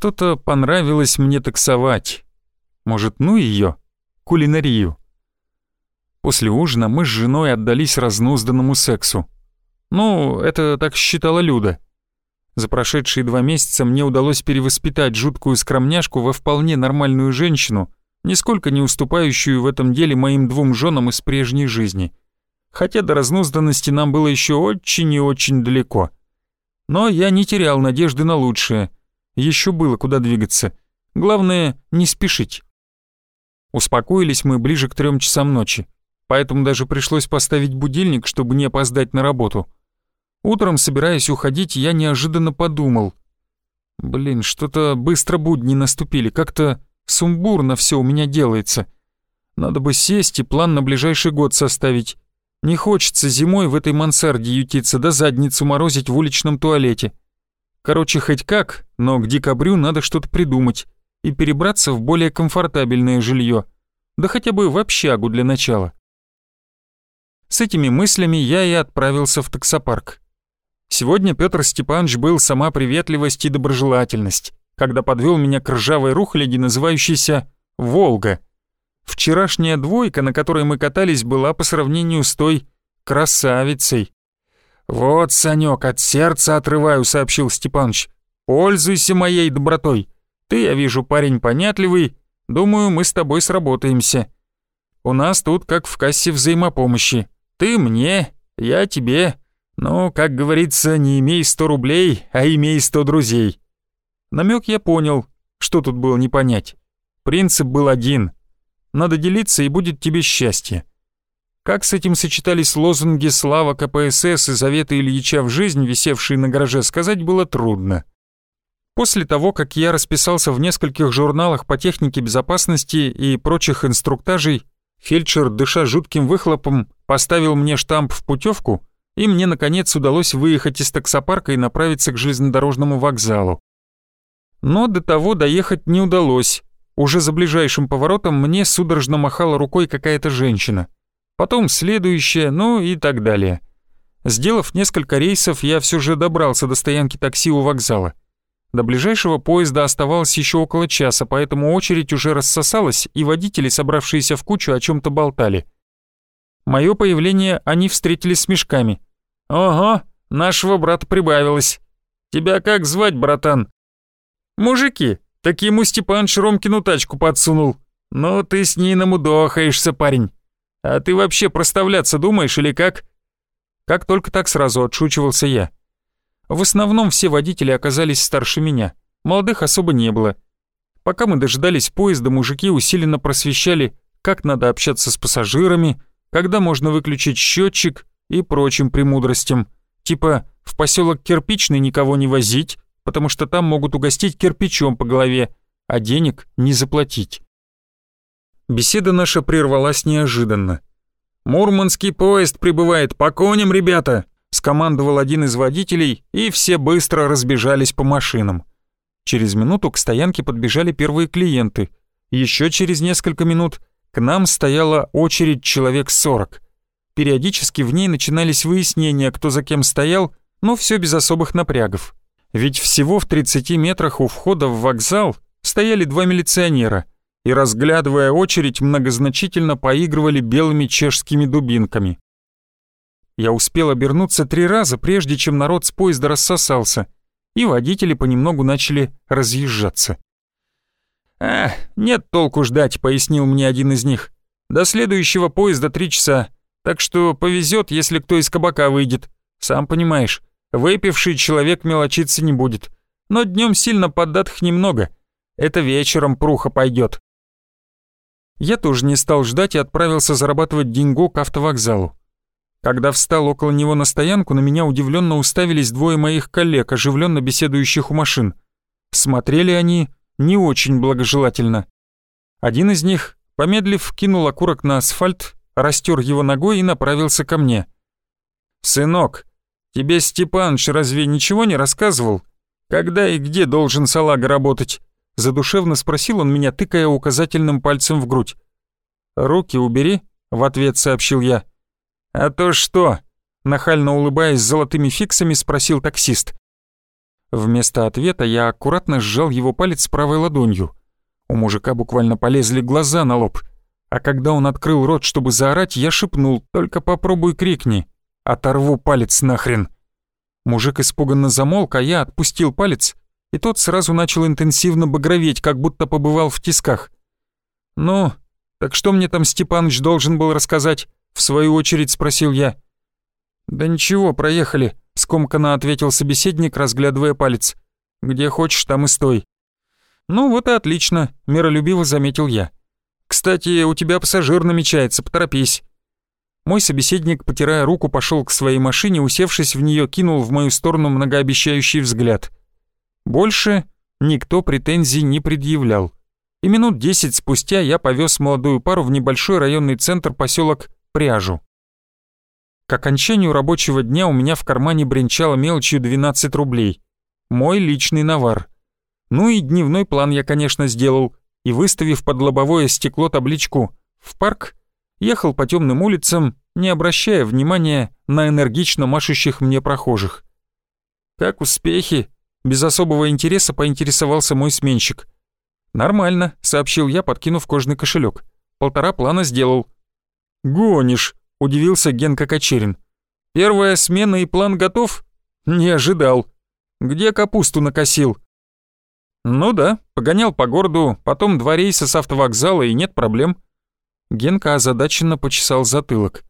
Что-то понравилось мне таксовать. Может, ну ее, кулинарию. После ужина мы с женой отдались разнузданному сексу. Ну, это так считала Люда. За прошедшие два месяца мне удалось перевоспитать жуткую скромняшку во вполне нормальную женщину, нисколько не уступающую в этом деле моим двум женам из прежней жизни. Хотя до разнузданности нам было еще очень и очень далеко. Но я не терял надежды на лучшее. Еще было куда двигаться. Главное, не спешить. Успокоились мы ближе к трем часам ночи, поэтому даже пришлось поставить будильник, чтобы не опоздать на работу. Утром, собираясь уходить, я неожиданно подумал. Блин, что-то быстро будни наступили, как-то сумбурно все у меня делается. Надо бы сесть и план на ближайший год составить. Не хочется зимой в этой мансарде ютиться да задницу морозить в уличном туалете. Короче, хоть как, но к декабрю надо что-то придумать и перебраться в более комфортабельное жилье, да хотя бы в общагу для начала. С этими мыслями я и отправился в таксопарк. Сегодня Петр Степанович был сама приветливость и доброжелательность, когда подвел меня к ржавой рухляди, называющейся «Волга», Вчерашняя двойка, на которой мы катались, была по сравнению с той красавицей. «Вот, Санёк, от сердца отрываю», — сообщил Степаныч. «Пользуйся моей добротой. Ты, я вижу, парень понятливый. Думаю, мы с тобой сработаемся. У нас тут как в кассе взаимопомощи. Ты мне, я тебе. Ну, как говорится, не имей сто рублей, а имей сто друзей». Намек я понял, что тут было не понять. Принцип был один — надо делиться, и будет тебе счастье. Как с этим сочетались лозунги «Слава КПСС» и заветы Ильича в жизнь, висевшие на гараже, сказать было трудно. После того, как я расписался в нескольких журналах по технике безопасности и прочих инструктажей, фельдшер, дыша жутким выхлопом, поставил мне штамп в путевку, и мне, наконец, удалось выехать из таксопарка и направиться к железнодорожному вокзалу. Но до того доехать не удалось, уже за ближайшим поворотом мне судорожно махала рукой какая-то женщина. Потом следующая, ну и так далее. Сделав несколько рейсов, я все же добрался до стоянки такси у вокзала. До ближайшего поезда оставалось еще около часа, поэтому очередь уже рассосалась, и водители, собравшиеся в кучу, о чем то болтали. Мое появление они встретили с мешками. «Ого, нашего брата прибавилось. Тебя как звать, братан?» «Мужики, так ему Степан Ромкину тачку подсунул. Ну, ты с ней намудохаешься, парень. А ты вообще проставляться думаешь или как? Как только так сразу отшучивался я. В основном все водители оказались старше меня. Молодых особо не было. Пока мы дожидались поезда, мужики усиленно просвещали, как надо общаться с пассажирами, когда можно выключить счетчик и прочим премудростям. Типа, в поселок Кирпичный никого не возить, потому что там могут угостить кирпичом по голове, а денег не заплатить. Беседа наша прервалась неожиданно. «Мурманский поезд прибывает, по коням, ребята!» скомандовал один из водителей, и все быстро разбежались по машинам. Через минуту к стоянке подбежали первые клиенты. Еще через несколько минут к нам стояла очередь человек сорок. Периодически в ней начинались выяснения, кто за кем стоял, но все без особых напрягов. Ведь всего в 30 метрах у входа в вокзал стояли два милиционера и, разглядывая очередь, многозначительно поигрывали белыми чешскими дубинками. Я успел обернуться три раза, прежде чем народ с поезда рассосался, и водители понемногу начали разъезжаться. «А, нет толку ждать», — пояснил мне один из них. «До следующего поезда три часа, так что повезет, если кто из кабака выйдет. Сам понимаешь, Выпивший человек мелочиться не будет. Но днем сильно поддатых немного. Это вечером пруха пойдет. Я тоже не стал ждать и отправился зарабатывать деньгу к автовокзалу. Когда встал около него на стоянку, на меня удивленно уставились двое моих коллег, оживленно беседующих у машин. Смотрели они не очень благожелательно. Один из них, помедлив, кинул окурок на асфальт, растер его ногой и направился ко мне. «Сынок, Тебе Степаныч разве ничего не рассказывал? Когда и где должен салага работать?» Задушевно спросил он меня, тыкая указательным пальцем в грудь. «Руки убери», — в ответ сообщил я. «А то что?» — нахально улыбаясь золотыми фиксами, спросил таксист. Вместо ответа я аккуратно сжал его палец правой ладонью. У мужика буквально полезли глаза на лоб. А когда он открыл рот, чтобы заорать, я шепнул «Только попробуй крикни! Оторву палец нахрен!» Мужик испуганно замолк, а я отпустил палец, и тот сразу начал интенсивно багроветь, как будто побывал в тисках. «Ну, так что мне там Степаныч должен был рассказать?» — в свою очередь спросил я. «Да ничего, проехали», — скомканно ответил собеседник, разглядывая палец. «Где хочешь, там и стой». «Ну вот и отлично», — миролюбиво заметил я. «Кстати, у тебя пассажир намечается, поторопись». Мой собеседник, потирая руку, пошел к своей машине, усевшись в нее, кинул в мою сторону многообещающий взгляд. Больше никто претензий не предъявлял. И минут десять спустя я повез молодую пару в небольшой районный центр поселок Пряжу. К окончанию рабочего дня у меня в кармане бренчало мелочью 12 рублей. Мой личный навар. Ну и дневной план я, конечно, сделал, и выставив под лобовое стекло табличку «В парк», ехал по темным улицам, не обращая внимания на энергично машущих мне прохожих. «Как успехи?» — без особого интереса поинтересовался мой сменщик. «Нормально», — сообщил я, подкинув кожный кошелек. «Полтора плана сделал». «Гонишь», — удивился Генка Кочерин. «Первая смена и план готов?» «Не ожидал. Где капусту накосил?» «Ну да, погонял по городу, потом два рейса с автовокзала и нет проблем». Генка озадаченно почесал затылок.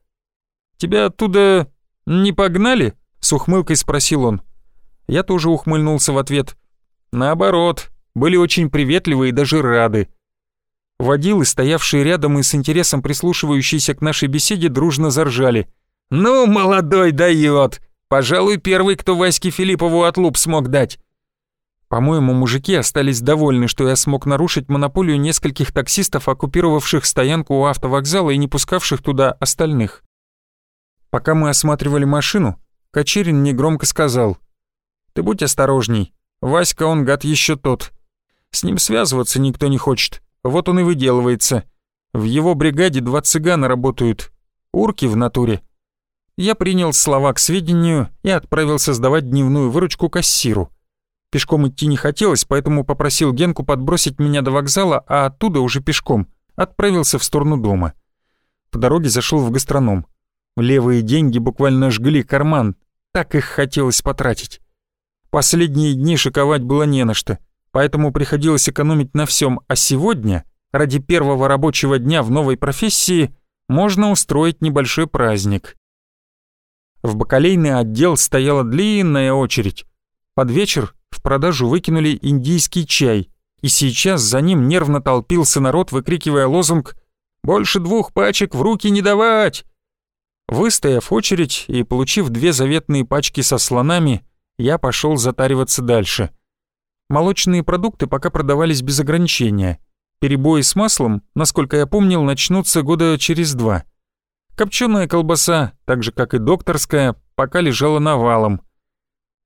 «Тебя оттуда не погнали?» — с ухмылкой спросил он. Я тоже ухмыльнулся в ответ. «Наоборот, были очень приветливы и даже рады». Водилы, стоявшие рядом и с интересом прислушивающиеся к нашей беседе, дружно заржали. «Ну, молодой дает! Пожалуй, первый, кто Ваське Филиппову отлуп смог дать. По-моему, мужики остались довольны, что я смог нарушить монополию нескольких таксистов, оккупировавших стоянку у автовокзала и не пускавших туда остальных. Пока мы осматривали машину, Кочерин негромко сказал. «Ты будь осторожней. Васька он гад еще тот. С ним связываться никто не хочет. Вот он и выделывается. В его бригаде два цыгана работают. Урки в натуре». Я принял слова к сведению и отправился сдавать дневную выручку кассиру. Пешком идти не хотелось, поэтому попросил Генку подбросить меня до вокзала, а оттуда уже пешком отправился в сторону дома. По дороге зашел в гастроном. Левые деньги буквально жгли карман, так их хотелось потратить. Последние дни шиковать было не на что, поэтому приходилось экономить на всем, а сегодня, ради первого рабочего дня в новой профессии, можно устроить небольшой праздник. В бакалейный отдел стояла длинная очередь. Под вечер в продажу выкинули индийский чай, и сейчас за ним нервно толпился народ, выкрикивая лозунг «Больше двух пачек в руки не давать!». Выстояв очередь и получив две заветные пачки со слонами, я пошел затариваться дальше. Молочные продукты пока продавались без ограничения. Перебои с маслом, насколько я помнил, начнутся года через два. Копченая колбаса, так же как и докторская, пока лежала навалом –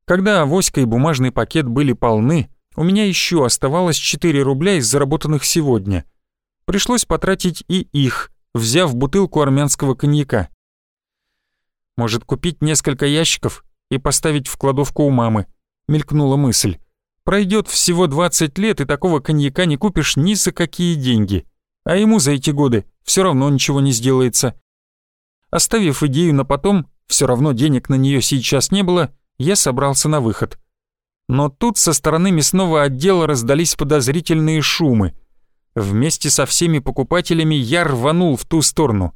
когда авоська и бумажный пакет были полны, у меня еще оставалось 4 рубля из заработанных сегодня. Пришлось потратить и их, взяв бутылку армянского коньяка. Может, купить несколько ящиков и поставить в кладовку у мамы, мелькнула мысль. Пройдет всего 20 лет, и такого коньяка не купишь ни за какие деньги. А ему за эти годы все равно ничего не сделается. Оставив идею на потом, все равно денег на нее сейчас не было, я собрался на выход. Но тут со стороны мясного отдела раздались подозрительные шумы. Вместе со всеми покупателями я рванул в ту сторону.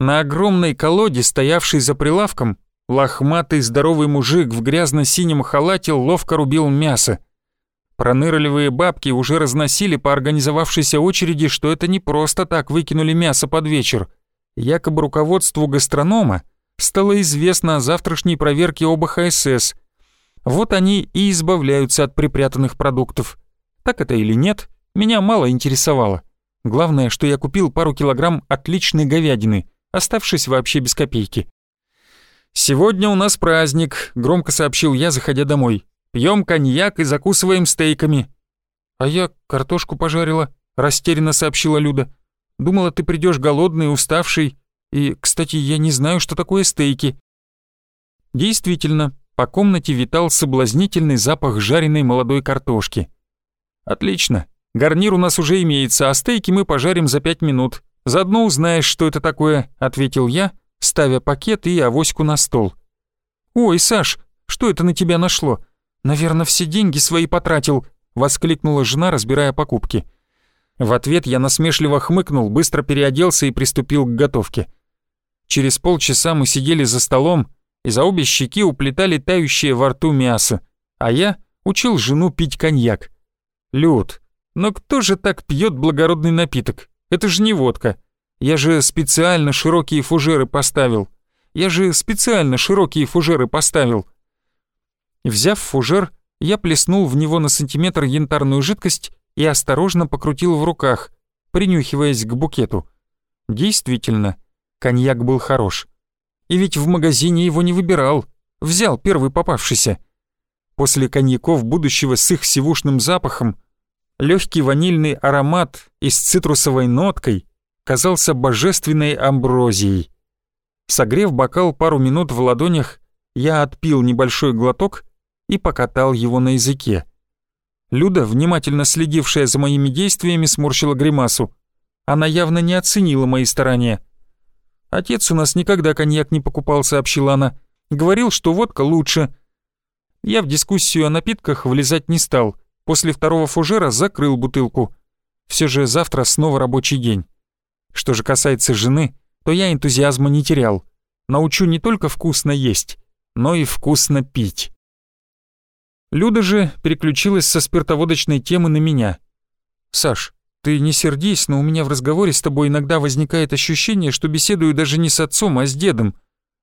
На огромной колоде, стоявшей за прилавком, лохматый здоровый мужик в грязно-синем халате ловко рубил мясо. Пронырливые бабки уже разносили по организовавшейся очереди, что это не просто так выкинули мясо под вечер. Якобы руководству гастронома стало известно о завтрашней проверке ОБХСС. Вот они и избавляются от припрятанных продуктов. Так это или нет, меня мало интересовало. Главное, что я купил пару килограмм отличной говядины, оставшись вообще без копейки. «Сегодня у нас праздник», — громко сообщил я, заходя домой. «Пьем коньяк и закусываем стейками». «А я картошку пожарила», — растерянно сообщила Люда. «Думала, ты придешь голодный, уставший, и, кстати, я не знаю, что такое стейки». Действительно, по комнате витал соблазнительный запах жареной молодой картошки. «Отлично. Гарнир у нас уже имеется, а стейки мы пожарим за пять минут. Заодно узнаешь, что это такое», — ответил я, ставя пакет и авоську на стол. «Ой, Саш, что это на тебя нашло? Наверное, все деньги свои потратил», — воскликнула жена, разбирая покупки. В ответ я насмешливо хмыкнул, быстро переоделся и приступил к готовке. Через полчаса мы сидели за столом, и за обе щеки уплетали тающее во рту мясо, а я учил жену пить коньяк. Люд, но кто же так пьет благородный напиток? Это же не водка. Я же специально широкие фужеры поставил. Я же специально широкие фужеры поставил. Взяв фужер, я плеснул в него на сантиметр янтарную жидкость и осторожно покрутил в руках, принюхиваясь к букету. Действительно, коньяк был хорош. И ведь в магазине его не выбирал, взял первый попавшийся. После коньяков будущего с их сивушным запахом легкий ванильный аромат и с цитрусовой ноткой казался божественной амброзией. Согрев бокал пару минут в ладонях, я отпил небольшой глоток и покатал его на языке. Люда, внимательно следившая за моими действиями, сморщила гримасу. Она явно не оценила мои старания. «Отец у нас никогда коньяк не покупал», — сообщила она. «Говорил, что водка лучше». Я в дискуссию о напитках влезать не стал. После второго фужера закрыл бутылку. Все же завтра снова рабочий день. Что же касается жены, то я энтузиазма не терял. Научу не только вкусно есть, но и вкусно пить. Люда же переключилась со спиртоводочной темы на меня. «Саш, ты не сердись, но у меня в разговоре с тобой иногда возникает ощущение, что беседую даже не с отцом, а с дедом.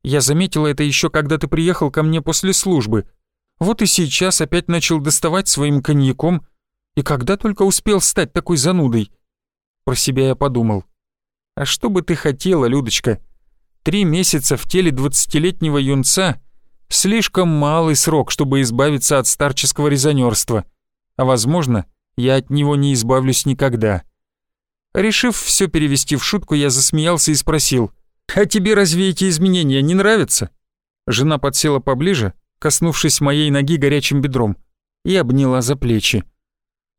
Я заметила это еще, когда ты приехал ко мне после службы. Вот и сейчас опять начал доставать своим коньяком. И когда только успел стать такой занудой?» Про себя я подумал. «А что бы ты хотела, Людочка? Три месяца в теле двадцатилетнего юнца — Слишком малый срок, чтобы избавиться от старческого резонерства. А возможно, я от него не избавлюсь никогда. Решив все перевести в шутку, я засмеялся и спросил, «А тебе разве эти изменения не нравятся?» Жена подсела поближе, коснувшись моей ноги горячим бедром, и обняла за плечи.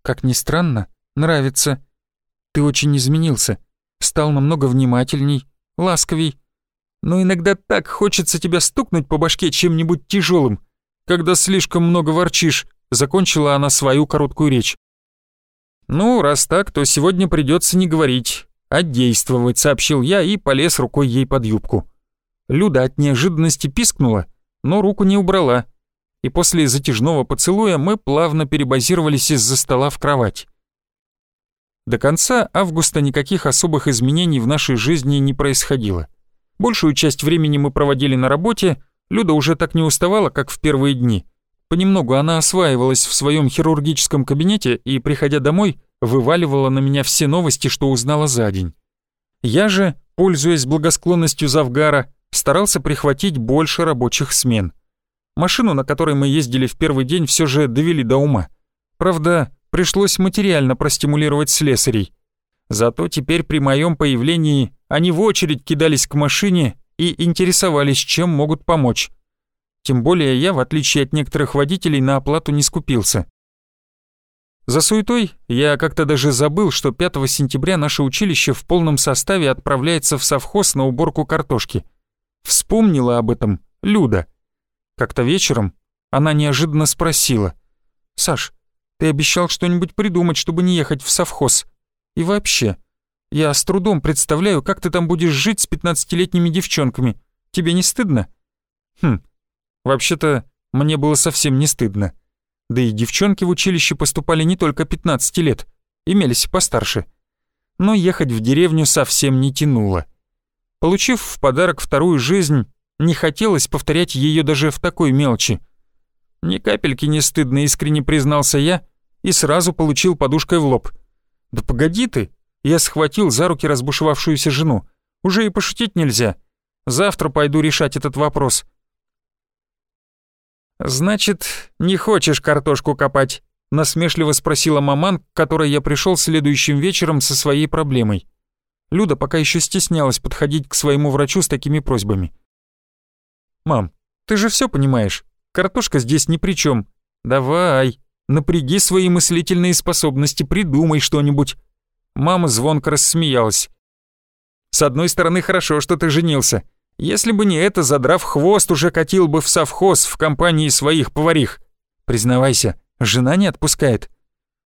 «Как ни странно, нравится. Ты очень изменился, стал намного внимательней, ласковей, но иногда так хочется тебя стукнуть по башке чем-нибудь тяжелым, когда слишком много ворчишь», — закончила она свою короткую речь. «Ну, раз так, то сегодня придется не говорить, а действовать», — сообщил я и полез рукой ей под юбку. Люда от неожиданности пискнула, но руку не убрала, и после затяжного поцелуя мы плавно перебазировались из-за стола в кровать. До конца августа никаких особых изменений в нашей жизни не происходило. Большую часть времени мы проводили на работе, Люда уже так не уставала, как в первые дни. Понемногу она осваивалась в своем хирургическом кабинете и, приходя домой, вываливала на меня все новости, что узнала за день. Я же, пользуясь благосклонностью Завгара, старался прихватить больше рабочих смен. Машину, на которой мы ездили в первый день, все же довели до ума. Правда, пришлось материально простимулировать слесарей. Зато теперь при моем появлении они в очередь кидались к машине и интересовались, чем могут помочь. Тем более я, в отличие от некоторых водителей, на оплату не скупился. За суетой я как-то даже забыл, что 5 сентября наше училище в полном составе отправляется в совхоз на уборку картошки. Вспомнила об этом Люда. Как-то вечером она неожиданно спросила. «Саш, ты обещал что-нибудь придумать, чтобы не ехать в совхоз. И вообще, я с трудом представляю, как ты там будешь жить с пятнадцатилетними девчонками. Тебе не стыдно?» «Хм, вообще-то мне было совсем не стыдно. Да и девчонки в училище поступали не только 15 лет, имелись постарше. Но ехать в деревню совсем не тянуло. Получив в подарок вторую жизнь, не хотелось повторять ее даже в такой мелочи. Ни капельки не стыдно, искренне признался я и сразу получил подушкой в лоб. «Да погоди ты, я схватил за руки разбушевавшуюся жену. Уже и пошутить нельзя. Завтра пойду решать этот вопрос. «Значит, не хочешь картошку копать?» — насмешливо спросила маман, к которой я пришел следующим вечером со своей проблемой. Люда пока еще стеснялась подходить к своему врачу с такими просьбами. «Мам, ты же все понимаешь. Картошка здесь ни при чем. Давай, напряги свои мыслительные способности, придумай что-нибудь». Мама звонко рассмеялась. «С одной стороны, хорошо, что ты женился. Если бы не это, задрав хвост, уже катил бы в совхоз в компании своих поварих. Признавайся, жена не отпускает».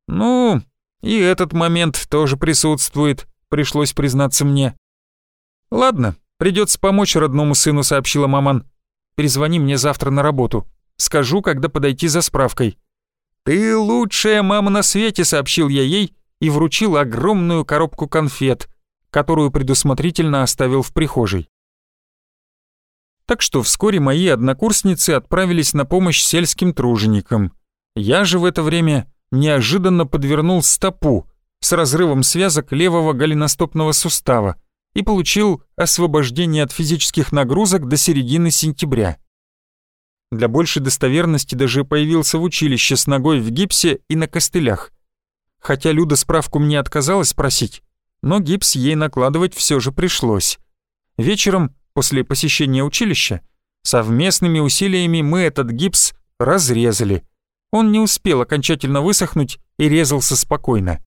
«Ну, и этот момент тоже присутствует», — пришлось признаться мне. «Ладно, придется помочь родному сыну», — сообщила маман. «Перезвони мне завтра на работу. Скажу, когда подойти за справкой». «Ты лучшая мама на свете», — сообщил я ей и вручил огромную коробку конфет, которую предусмотрительно оставил в прихожей. Так что вскоре мои однокурсницы отправились на помощь сельским труженикам. Я же в это время неожиданно подвернул стопу с разрывом связок левого голеностопного сустава и получил освобождение от физических нагрузок до середины сентября. Для большей достоверности даже появился в училище с ногой в гипсе и на костылях. Хотя Люда справку мне отказалась просить, но гипс ей накладывать все же пришлось. Вечером, после посещения училища, совместными усилиями мы этот гипс разрезали. Он не успел окончательно высохнуть и резался спокойно.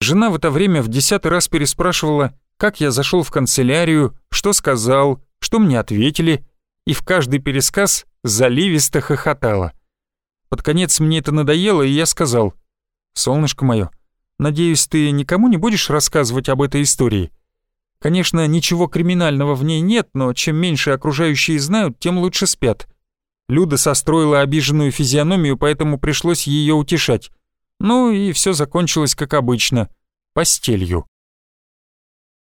Жена в это время в десятый раз переспрашивала, как я зашел в канцелярию, что сказал, что мне ответили, и в каждый пересказ заливисто хохотала. Под конец мне это надоело, и я сказал, «Солнышко мое, надеюсь, ты никому не будешь рассказывать об этой истории? Конечно, ничего криминального в ней нет, но чем меньше окружающие знают, тем лучше спят». Люда состроила обиженную физиономию, поэтому пришлось ее утешать. Ну и все закончилось как обычно, постелью.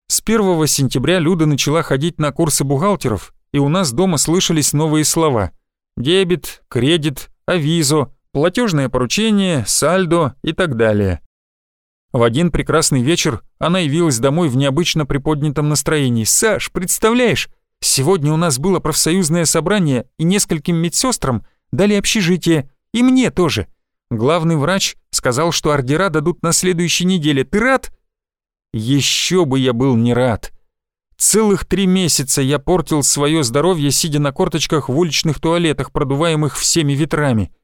С 1 сентября Люда начала ходить на курсы бухгалтеров, и у нас дома слышались новые слова. Дебет, кредит, авизо, платежное поручение, сальдо и так далее. В один прекрасный вечер она явилась домой в необычно приподнятом настроении. «Саш, представляешь, сегодня у нас было профсоюзное собрание, и нескольким медсестрам дали общежитие, и мне тоже. Главный врач сказал, что ордера дадут на следующей неделе. Ты рад?» «Еще бы я был не рад!» Целых три месяца я портил свое здоровье, сидя на корточках в уличных туалетах, продуваемых всеми ветрами.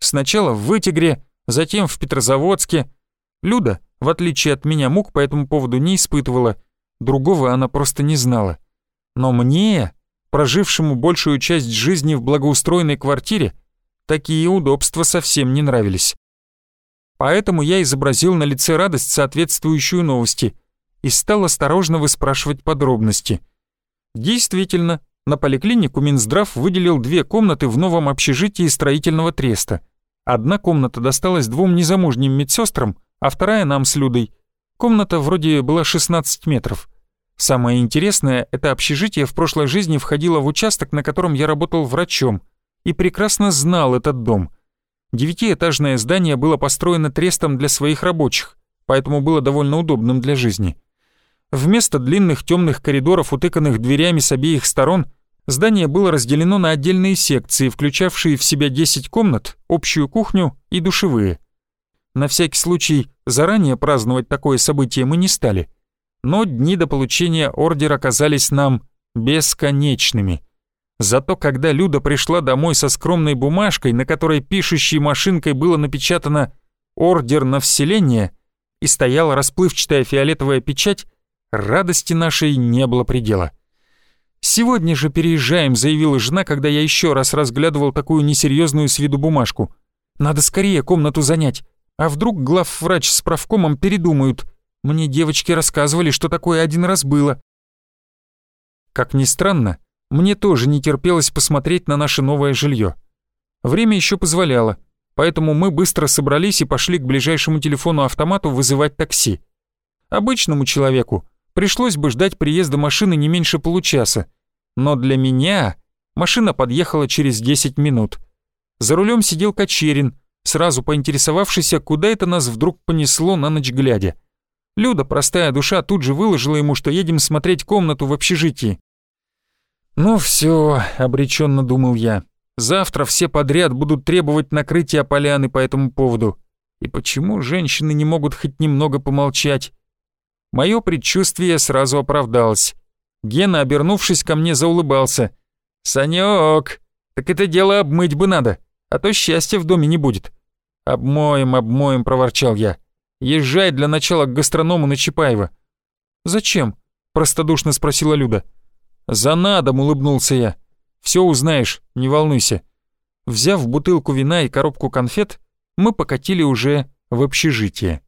Сначала в Вытигре, затем в Петрозаводске. Люда, в отличие от меня, мук по этому поводу не испытывала, другого она просто не знала. Но мне, прожившему большую часть жизни в благоустроенной квартире, такие удобства совсем не нравились. Поэтому я изобразил на лице радость, соответствующую новости, и стал осторожно выспрашивать подробности. Действительно, на поликлинику Минздрав выделил две комнаты в новом общежитии строительного треста. Одна комната досталась двум незамужним медсестрам, а вторая нам с Людой. Комната вроде была 16 метров. Самое интересное, это общежитие в прошлой жизни входило в участок, на котором я работал врачом — и прекрасно знал этот дом. Девятиэтажное здание было построено трестом для своих рабочих, поэтому было довольно удобным для жизни. Вместо длинных темных коридоров, утыканных дверями с обеих сторон, здание было разделено на отдельные секции, включавшие в себя 10 комнат, общую кухню и душевые. На всякий случай заранее праздновать такое событие мы не стали, но дни до получения ордера оказались нам бесконечными — Зато когда Люда пришла домой со скромной бумажкой, на которой пишущей машинкой было напечатано «Ордер на вселение» и стояла расплывчатая фиолетовая печать, радости нашей не было предела. «Сегодня же переезжаем», — заявила жена, когда я еще раз разглядывал такую несерьезную с виду бумажку. «Надо скорее комнату занять. А вдруг главврач с правкомом передумают? Мне девочки рассказывали, что такое один раз было». Как ни странно, мне тоже не терпелось посмотреть на наше новое жилье. Время еще позволяло, поэтому мы быстро собрались и пошли к ближайшему телефону-автомату вызывать такси. Обычному человеку пришлось бы ждать приезда машины не меньше получаса, но для меня машина подъехала через 10 минут. За рулем сидел Кочерин, сразу поинтересовавшийся, куда это нас вдруг понесло на ночь глядя. Люда, простая душа, тут же выложила ему, что едем смотреть комнату в общежитии. «Ну все», — обреченно думал я, — «завтра все подряд будут требовать накрытия поляны по этому поводу. И почему женщины не могут хоть немного помолчать?» Мое предчувствие сразу оправдалось. Гена, обернувшись ко мне, заулыбался. «Санёк, Так это дело обмыть бы надо, а то счастья в доме не будет. Обмоем, обмоем, проворчал я. Езжай для начала к гастроному на Чапаева. Зачем? Простодушно спросила Люда. За надом, улыбнулся я. Все узнаешь, не волнуйся. Взяв бутылку вина и коробку конфет, мы покатили уже в общежитие.